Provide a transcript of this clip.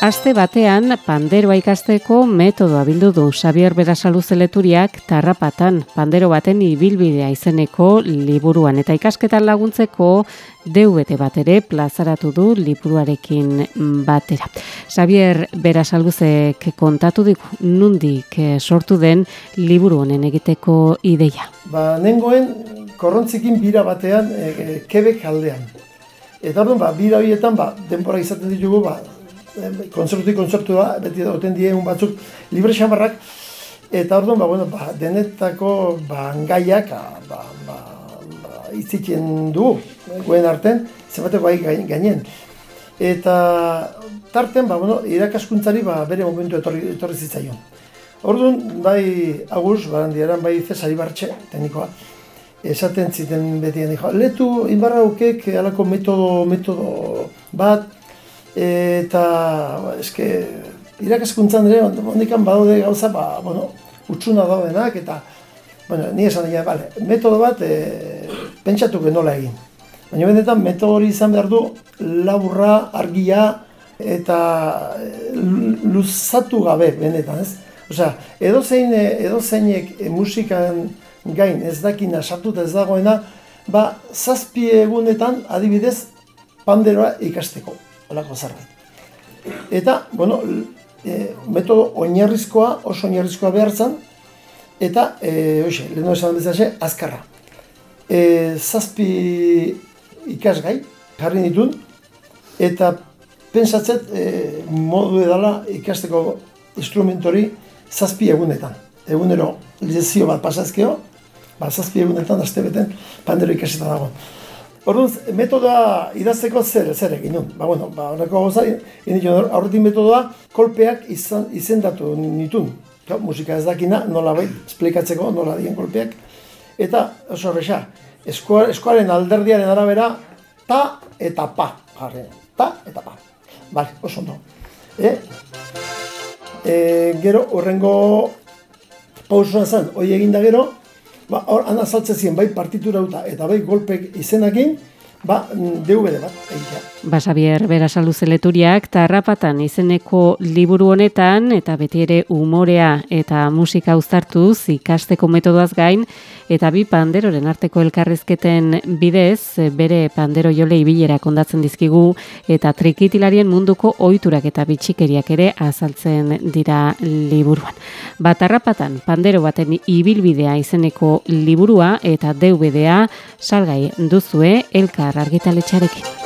aste batean panderoa ikasteko metodoa bildu du Xavier Berasalu zeleturiak tarrapatan pandero baten ibilbidea izeneko liburuan eta ikasketan laguntzeko DVD bat ere plazaratu du liburuarekin batera. Xavier Berasaluzek kontatu dik nundik eh, sortu den liburu honen egiteko ideia. Ba, nengoen korrontzikin bira batean e, Quebec aldean. Eta orduan, ba, bira horietan, ba, denbora izaten ditugu, ba, kontzertu da, beti da, oten dien batzuk libre xamarrak, eta orduan, ba, bueno, ba, denetako ba, gaiak ba, ba, ba, itzikien du, guen arten, zenbateko bai gainen. Eta tarten, ba, bueno, irakaskuntzari ba, bere momentu etorri, etorri zitzaion. Orduan, bai Agus, barandieran, bai Cesari Bartxe, teknikoa, esaten ziten beti jo, letu inbarra ukek alako metodo, metodo bat, eta eske irakaskuntzan ere ondikan badaude gauza ba bueno utxuna daudenak eta bueno ni esan dira vale metodo bat e, pentsatu nola egin. Baina benetan metodo hori izan behar du laburra argia eta e, luzatu gabe benetan ez? Osea edo zein edo zeinek e, musikan gain ez dakina sartuta ez dagoena ba zazpi egunetan adibidez panderoa ikasteko olako zerbait. Eta, bueno, e, metodo oinarrizkoa, oso oinarrizkoa behar zen, eta, e, oixe, lehenu esan bezaxe, azkarra. E, zazpi ikasgai, jarri ditun, eta pensatzet e, modu edala ikasteko instrumentori zazpi egunetan. Egunero lezio bat pasazkeo, ba, zazpi egunetan, azte beten, pandero ikaseta dago. Orduan, metodoa idazteko zer, zer egin nun. Ba, bueno, ba, horreko gauza, aurretik metodoa kolpeak izan, izendatu nitun. Ja, musika ez dakina, nola bai, esplikatzeko, nola dien kolpeak. Eta, oso horreza, eskuaren alderdiaren arabera, ta eta pa, jarri, ta eta pa. Bale, oso ondo. E? E, gero, horrengo pausua zen, hoi eginda gero, ba, hor, ana zien, bai partitura eta bai golpek izenakin, ba, DVD bat, egitea. Ba, Xavier, berasalu zeleturiak, tarrapatan izeneko liburu honetan, eta beti ere umorea eta musika uztartuz ikasteko metodoaz gain, eta bi panderoren arteko elkarrizketen bidez, bere pandero jole ibilera kondatzen dizkigu, eta trikitilarien munduko ohiturak eta bitxikeriak ere azaltzen dira liburuan. Batarrapatan, pandero baten ibilbidea izeneko liburua eta DVD-a salgai duzue elkar argitaletxarekin.